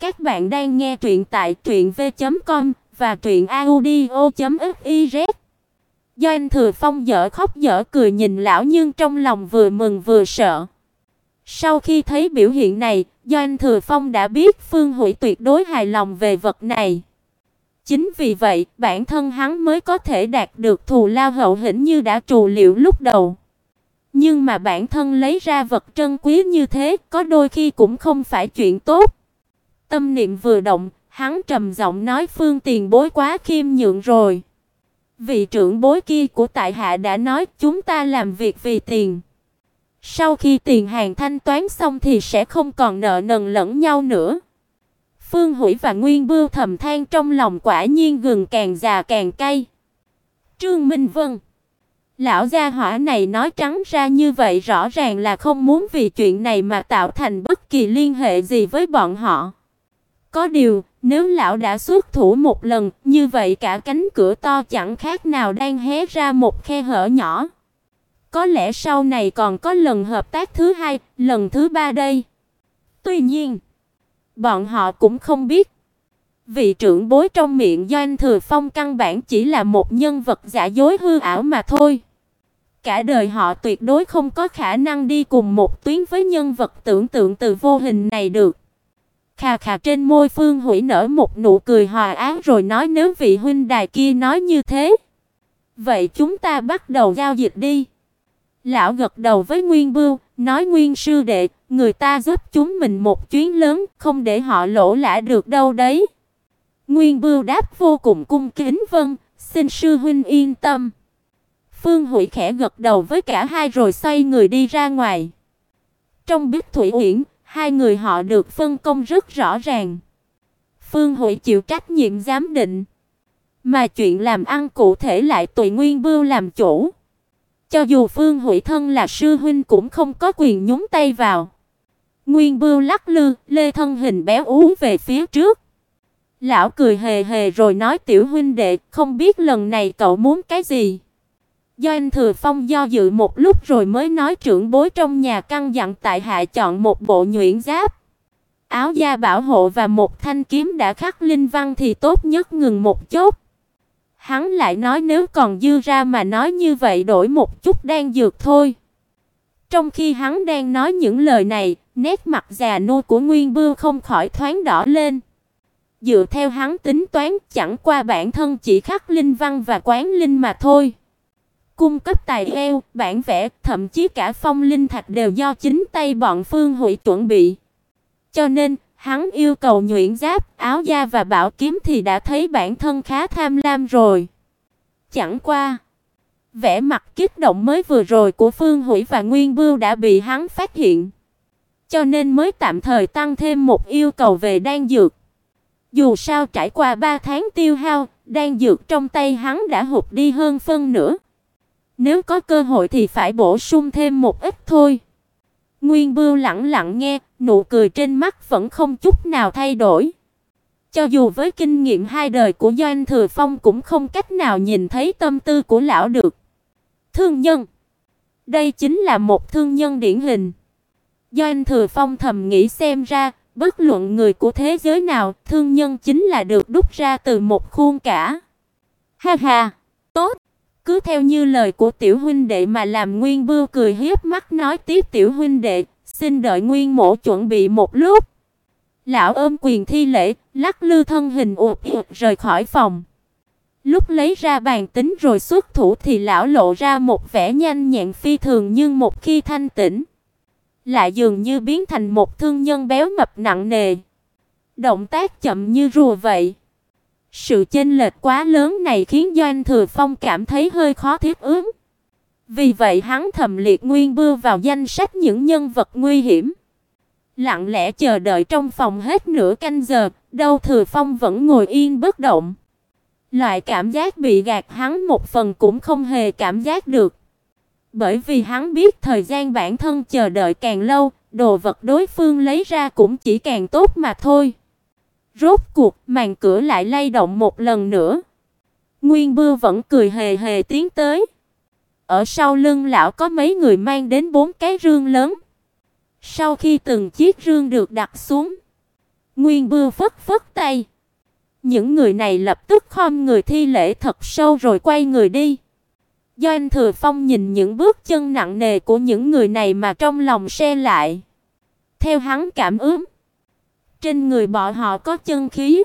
Các bạn đang nghe truyện tại truyệnv.com và truyệnaudio.fiz. Do anh Thừa Phong dở khóc dở cười nhìn lão nhưng trong lòng vừa mừng vừa sợ. Sau khi thấy biểu hiện này, Do anh Thừa Phong đã biết Phương Hủy tuyệt đối hài lòng về vật này. Chính vì vậy, bản thân hắn mới có thể đạt được thù lao hậu hĩnh như đã trù liệu lúc đầu. Nhưng mà bản thân lấy ra vật trân quý như thế, có đôi khi cũng không phải chuyện tốt. Tâm niệm vừa động, hắn trầm giọng nói Phương Tiền bối quá khiêm nhượng rồi. Vị trưởng bối kia của tại hạ đã nói chúng ta làm việc vì tiền. Sau khi tiền hàng thanh toán xong thì sẽ không còn nợ nần lẫn nhau nữa. Phương Hủy và Nguyên Bưu thầm than trong lòng quả nhiên gừng càng già càng cay. Trương Minh Vân Lão gia hỏa này nói trắng ra như vậy rõ ràng là không muốn vì chuyện này mà tạo thành bất kỳ liên hệ gì với bọn họ. Có điều, nếu lão đã xuất thủ một lần, như vậy cả cánh cửa to chẳng khác nào đang hé ra một khe hở nhỏ. Có lẽ sau này còn có lần hợp tác thứ hai, lần thứ ba đây. Tuy nhiên, bọn họ cũng không biết. Vị trưởng bối trong miệng Doanh Thừa Phong căn bản chỉ là một nhân vật giả dối hư ảo mà thôi. Cả đời họ tuyệt đối không có khả năng đi cùng một tuyến với nhân vật tưởng tượng từ vô hình này được. Khà khà trên môi Phương Hủy nở một nụ cười hòa ái rồi nói nếu vị huynh đài kia nói như thế, vậy chúng ta bắt đầu giao dịch đi. Lão gật đầu với Nguyên Bưu, nói Nguyên sư đệ, người ta giúp chúng mình một chuyến lớn, không để họ lỗ lã được đâu đấy. Nguyên Bưu đáp vô cùng cung kính vâng, xin sư huynh yên tâm. Phương Hủy khẽ gật đầu với cả hai rồi xoay người đi ra ngoài. Trong biết Thủy Uyển, hai người họ được phân công rất rõ ràng. Phương hội chịu trách nhiệm giám định, mà chuyện làm ăn cụ thể lại tùy Nguyên Bưu làm chủ. Cho dù Phương hội thân là sư huynh cũng không có quyền nhúng tay vào. Nguyên Bưu lắc lư, lê thân hình béo ú về phía trước. Lão cười hề hề rồi nói tiểu huynh đệ, không biết lần này cậu muốn cái gì. Do anh Thừa Phong do dự một lúc rồi mới nói trưởng bối trong nhà căn dặn tại hạ chọn một bộ nhuyễn giáp, áo da bảo hộ và một thanh kiếm đã khắc linh văn thì tốt nhất ngừng một chút. Hắn lại nói nếu còn dư ra mà nói như vậy đổi một chút đang dược thôi. Trong khi hắn đang nói những lời này, nét mặt già nua của Nguyên Bưu không khỏi thoáng đỏ lên. Dựa theo hắn tính toán, chẳng qua bản thân chỉ khắc linh văn và quán linh mà thôi. Cung cấp tài liệu, bản vẽ, thậm chí cả phong linh thạch đều do chính tay bọn Phương Hủy chuẩn bị. Cho nên, hắn yêu cầu nhuyễn giáp, áo da và bảo kiếm thì đã thấy bản thân khá tham lam rồi. Chẳng qua, vẻ mặt kích động mới vừa rồi của Phương Hủy và Nguyên Bưu đã bị hắn phát hiện. Cho nên mới tạm thời tăng thêm một yêu cầu về đan dược. Dù sao trải qua 3 tháng tiêu hao, đan dược trong tay hắn đã hụt đi hơn phân nửa. Nếu có cơ hội thì phải bổ sung thêm một ít thôi. Nguyên Bưu lặng lặng nghe, nụ cười trên mắt vẫn không chút nào thay đổi. Cho dù với kinh nghiệm hai đời của Doanh Thừa Phong cũng không cách nào nhìn thấy tâm tư của lão được. Thương nhân. Đây chính là một thương nhân điển hình. Doanh Thừa Phong thầm nghĩ xem ra, bất luận người của thế giới nào, thương nhân chính là được đúc ra từ một khuôn cả. Ha ha, tốt. Cứ theo như lời của tiểu huynh đệ mà làm Nguyên Bưu cười hiếp mắt nói tiếp tiểu huynh đệ, xin đợi Nguyên mộ chuẩn bị một lúc. Lão ôm quyền thi lễ, lắc lư thân hình ụt rời khỏi phòng. Lúc lấy ra bàn tính rồi xuất thủ thì lão lộ ra một vẻ nhanh nhẹn phi thường nhưng một khi thanh tỉnh, lại dường như biến thành một thương nhân béo mập nặng nề. Động tác chậm như rùa vậy. Sự chênh lệch quá lớn này khiến Doanh Thừa Phong cảm thấy hơi khó thiết ứng. Vì vậy hắn thầm liệt Nguyên Bưu vào danh sách những nhân vật nguy hiểm. Lặng lẽ chờ đợi trong phòng hết nửa canh giờ, đâu Thừa Phong vẫn ngồi yên bất động. Loại cảm giác bị gạt hắn một phần cũng không hề cảm giác được. Bởi vì hắn biết thời gian bản thân chờ đợi càng lâu, đồ vật đối phương lấy ra cũng chỉ càng tốt mà thôi. Rốt cuộc, màn cửa lại lay động một lần nữa. Nguyên Bưu vẫn cười hề hề tiến tới. Ở sau lưng lão có mấy người mang đến bốn cái rương lớn. Sau khi từng chiếc rương được đặt xuống, Nguyên Bưu phất phất tay. Những người này lập tức khom người thi lễ thật sâu rồi quay người đi. Do anh Thừa Phong nhìn những bước chân nặng nề của những người này mà trong lòng se lại. Theo hắn cảm ứng, trên người bọn họ có chân khí.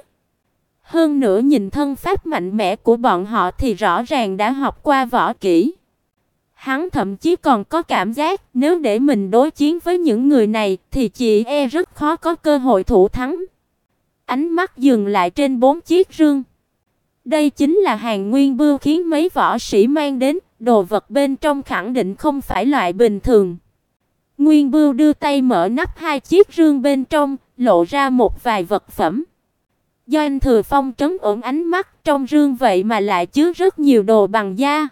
Hơn nữa nhìn thân pháp mạnh mẽ của bọn họ thì rõ ràng đã học qua võ kỹ. Hắn thậm chí còn có cảm giác nếu để mình đối chiến với những người này thì chỉ e rất khó có cơ hội thủ thắng. Ánh mắt dừng lại trên bốn chiếc rương. Đây chính là hàng nguyên bưu khiến mấy võ sĩ mang đến, đồ vật bên trong khẳng định không phải loại bình thường. Nguyên Bưu đưa tay mở nắp hai chiếc rương bên trong, lộ ra một vài vật phẩm. Do anh Thừa Phong trấn ổn ánh mắt, trong rương vậy mà lại chứa rất nhiều đồ bằng da.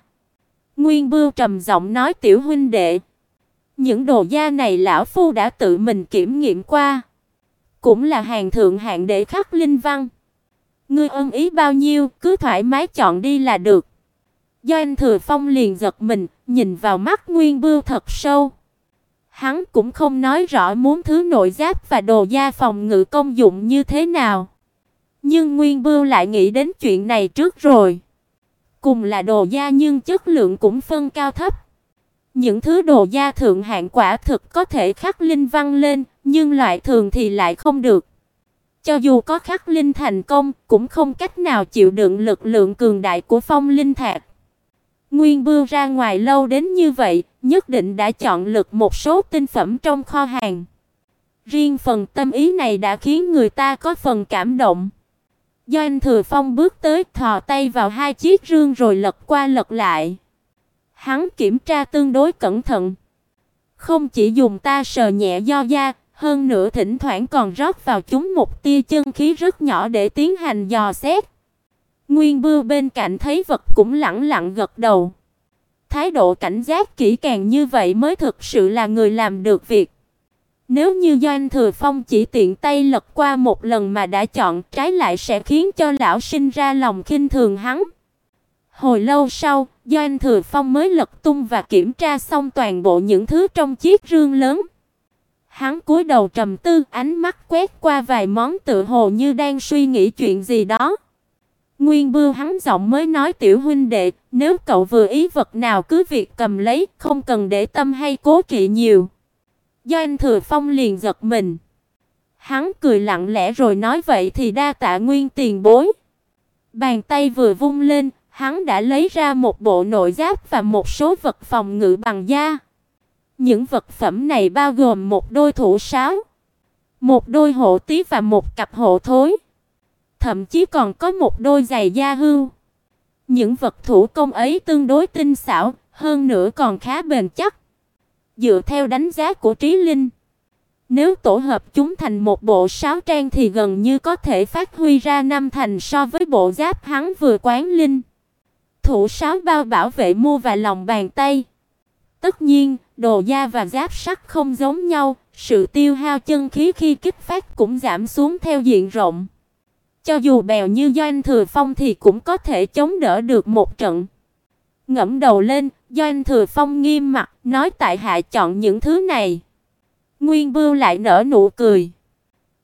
Nguyên Bưu trầm giọng nói tiểu huynh đệ, những đồ da này lão phu đã tự mình kiểm nghiệm qua, cũng là hàng thượng hạng để khắc linh văn. Ngươi ân ý bao nhiêu, cứ thoải mái chọn đi là được. Do anh Thừa Phong liền giật mình, nhìn vào mắt Nguyên Bưu thật sâu. Hắn cũng không nói rõ muốn thứ nội giáp và đồ da phòng ngự công dụng như thế nào. Nhưng Nguyên Bưu lại nghĩ đến chuyện này trước rồi. Cùng là đồ da nhưng chất lượng cũng phân cao thấp. Những thứ đồ da thượng hạng quả thực có thể khắc linh văn lên, nhưng loại thường thì lại không được. Cho dù có khắc linh thành công, cũng không cách nào chịu đựng lực lượng cường đại của phong linh thạch. Nguyên Bưu ra ngoài lâu đến như vậy, nhất định đã chọn lựa một số tinh phẩm trong kho hàng. Riêng phần tâm ý này đã khiến người ta có phần cảm động. Doanh Thừa Phong bước tới, thò tay vào hai chiếc rương rồi lật qua lật lại. Hắn kiểm tra tương đối cẩn thận. Không chỉ dùng ta sờ nhẹ do da, hơn nữa thỉnh thoảng còn rót vào chúng một tia chân khí rất nhỏ để tiến hành dò xét. Nguyên Bưu bên cạnh thấy vật cũng lẳng lặng gật đầu. Thái độ cảnh giác kỹ càng như vậy mới thực sự là người làm được việc. Nếu như Doanh Thừa Phong chỉ tiện tay lật qua một lần mà đã chọn, trái lại sẽ khiến cho lão sinh ra lòng khinh thường hắn. Hồi lâu sau, Doanh Thừa Phong mới lật tung và kiểm tra xong toàn bộ những thứ trong chiếc rương lớn. Hắn cúi đầu trầm tư, ánh mắt quét qua vài món tự hồ như đang suy nghĩ chuyện gì đó. Nguyên Bưu hắn giọng mới nói tiểu huynh đệ, nếu cậu vừa ý vật nào cứ việc cầm lấy, không cần để tâm hay cố kỵ nhiều. Do anh Thừa Phong liền giật mình. Hắn cười lặng lẽ rồi nói vậy thì đa tạ Nguyên tiền bối. Bàn tay vừa vung lên, hắn đã lấy ra một bộ nội giáp và một số vật phòng ngự bằng da. Những vật phẩm này bao gồm một đôi thủ sáo, một đôi hộ tí và một cặp hộ thối thậm chí còn có một đôi giày da hưu. Những vật thủ công ấy tương đối tinh xảo, hơn nữa còn khá bền chắc. Dựa theo đánh giá của Trí Linh, nếu tổ hợp chúng thành một bộ sáo trang thì gần như có thể phát huy ra năm thành so với bộ giáp hắn vừa quán linh. Thủ sáo bao bảo vệ mu và lòng bàn tay. Tất nhiên, đồ da và giáp sắt không giống nhau, sự tiêu hao chân khí khi kích phát cũng giảm xuống theo diện rộng. Cho dù bèo như Doanh Thừa Phong thì cũng có thể chống đỡ được một trận. Ngẫm đầu lên, Doanh Thừa Phong nghiêm mặt, nói tại hạ chọn những thứ này. Nguyên Bưu lại nở nụ cười.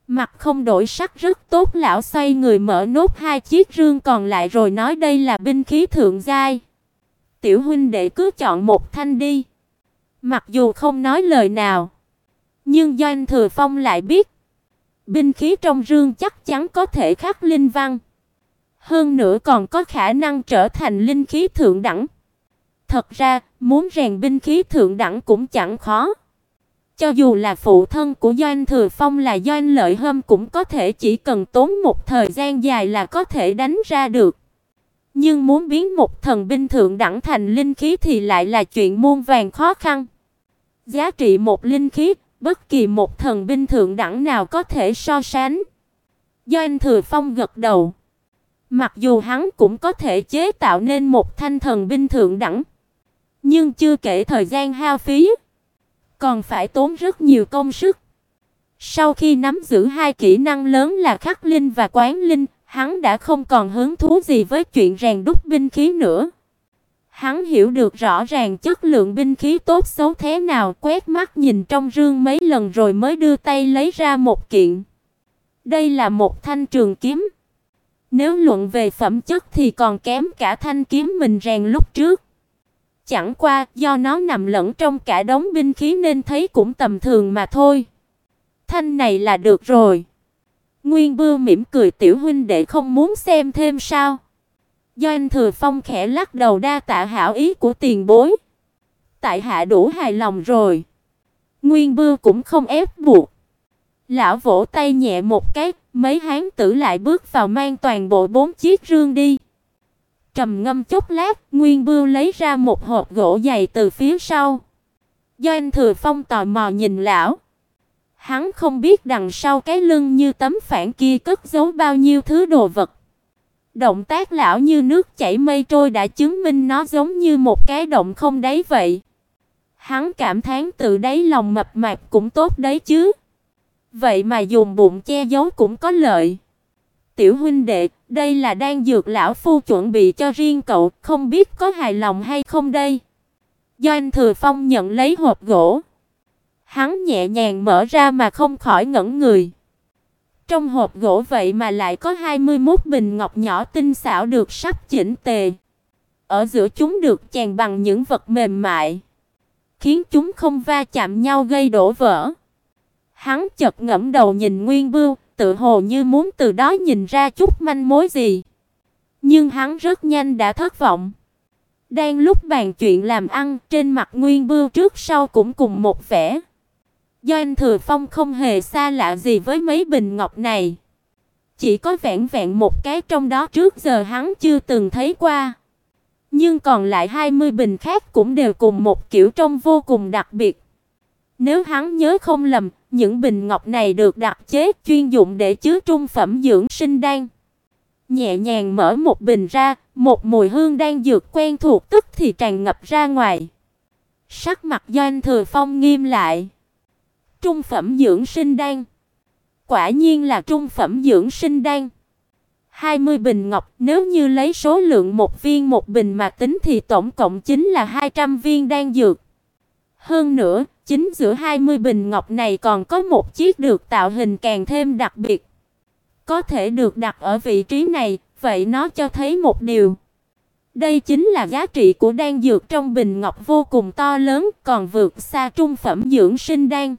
Mặt không đổi sắc rất tốt, lão xoay người mở nốt hai chiếc rương còn lại rồi nói đây là binh khí thượng giai. Tiểu huynh đệ cứ chọn một thanh đi. Mặc dù không nói lời nào, nhưng Doanh Thừa Phong lại biết Binh khí trong rương chắc chắn có thể khắc linh văn. Hơn nữa còn có khả năng trở thành linh khí thượng đẳng. Thật ra, muốn rèn binh khí thượng đẳng cũng chẳng khó. Cho dù là phụ thân của Doanh Thừa Phong là Doanh Lợi Hâm cũng có thể chỉ cần tốn một thời gian dài là có thể đánh ra được. Nhưng muốn biến một thần binh thượng đẳng thành linh khí thì lại là chuyện muôn vàng khó khăn. Giá trị một linh khí Bất kỳ một thần binh thượng đẳng nào có thể so sánh. Do anh Thừa Phong gật đầu. Mặc dù hắn cũng có thể chế tạo nên một thanh thần binh thượng đẳng, nhưng chưa kể thời gian hao phí, còn phải tốn rất nhiều công sức. Sau khi nắm giữ hai kỹ năng lớn là khắc linh và quán linh, hắn đã không còn hứng thú gì với chuyện rèn đúc binh khí nữa. Hắn hiểu được rõ ràng chất lượng binh khí tốt xấu thế nào, quét mắt nhìn trong rương mấy lần rồi mới đưa tay lấy ra một kiện. Đây là một thanh trường kiếm. Nếu luận về phẩm chất thì còn kém cả thanh kiếm mình rèn lúc trước. Chẳng qua do nó nằm lẫn trong cả đống binh khí nên thấy cũng tầm thường mà thôi. Thanh này là được rồi. Nguyên Bưu mỉm cười tiểu huynh đệ không muốn xem thêm sao? Doanh Thừa Phong khẽ lắc đầu đa tạ hảo ý của tiền bối. Tại hạ đủ hài lòng rồi. Nguyên Bưu cũng không ép buộc. Lão vỗ tay nhẹ một cái, mấy hán tử lại bước vào mang toàn bộ bốn chiếc rương đi. Trầm ngâm chốc lát, Nguyên Bưu lấy ra một hộp gỗ dày từ phía sau. doanh Thừa Phong tò mò nhìn lão. Hắn không biết đằng sau cái lưng như tấm phản kia cất giấu bao nhiêu thứ đồ vật. Động tác lão như nước chảy mây trôi đã chứng minh nó giống như một cái động không đáy vậy. Hắn cảm thán tự đáy lòng mập mạp cũng tốt đấy chứ. Vậy mà dùng bụng che giấu cũng có lợi. Tiểu huynh đệ, đây là đang dược lão phu chuẩn bị cho riêng cậu, không biết có hài lòng hay không đây. Do anh Thừa Phong nhận lấy hộp gỗ. Hắn nhẹ nhàng mở ra mà không khỏi ngẩn người. Trong hộp gỗ vậy mà lại có 21 bình ngọc nhỏ tinh xảo được sắp chỉnh tề. Ở giữa chúng được chèn bằng những vật mềm mại, khiến chúng không va chạm nhau gây đổ vỡ. Hắn chợt ngẩng đầu nhìn Nguyên Bưu, tự hồ như muốn từ đó nhìn ra chút manh mối gì. Nhưng hắn rất nhanh đã thất vọng. Đang lúc bàn chuyện làm ăn, trên mặt Nguyên Bưu trước sau cũng cùng một vẻ. Do anh Thừa Phong không hề xa lạ gì với mấy bình ngọc này. Chỉ có vẹn vẹn một cái trong đó trước giờ hắn chưa từng thấy qua. Nhưng còn lại 20 bình khác cũng đều cùng một kiểu trông vô cùng đặc biệt. Nếu hắn nhớ không lầm, những bình ngọc này được đặc chế chuyên dụng để chứa trung phẩm dưỡng sinh đan. Nhẹ nhàng mở một bình ra, một mùi hương đan dược quen thuộc tức thì tràn ngập ra ngoài. Sắc mặt Doanh Thừa Phong nghiêm lại. Trung phẩm dưỡng sinh đan. Quả nhiên là trung phẩm dưỡng sinh đan. 20 bình ngọc, nếu như lấy số lượng một viên một bình mà tính thì tổng cộng chính là 200 viên đan dược. Hơn nữa, chính giữa 20 bình ngọc này còn có một chiếc được tạo hình càng thêm đặc biệt. Có thể được đặt ở vị trí này, vậy nó cho thấy một điều. Đây chính là giá trị của đan dược trong bình ngọc vô cùng to lớn, còn vượt xa trung phẩm dưỡng sinh đan.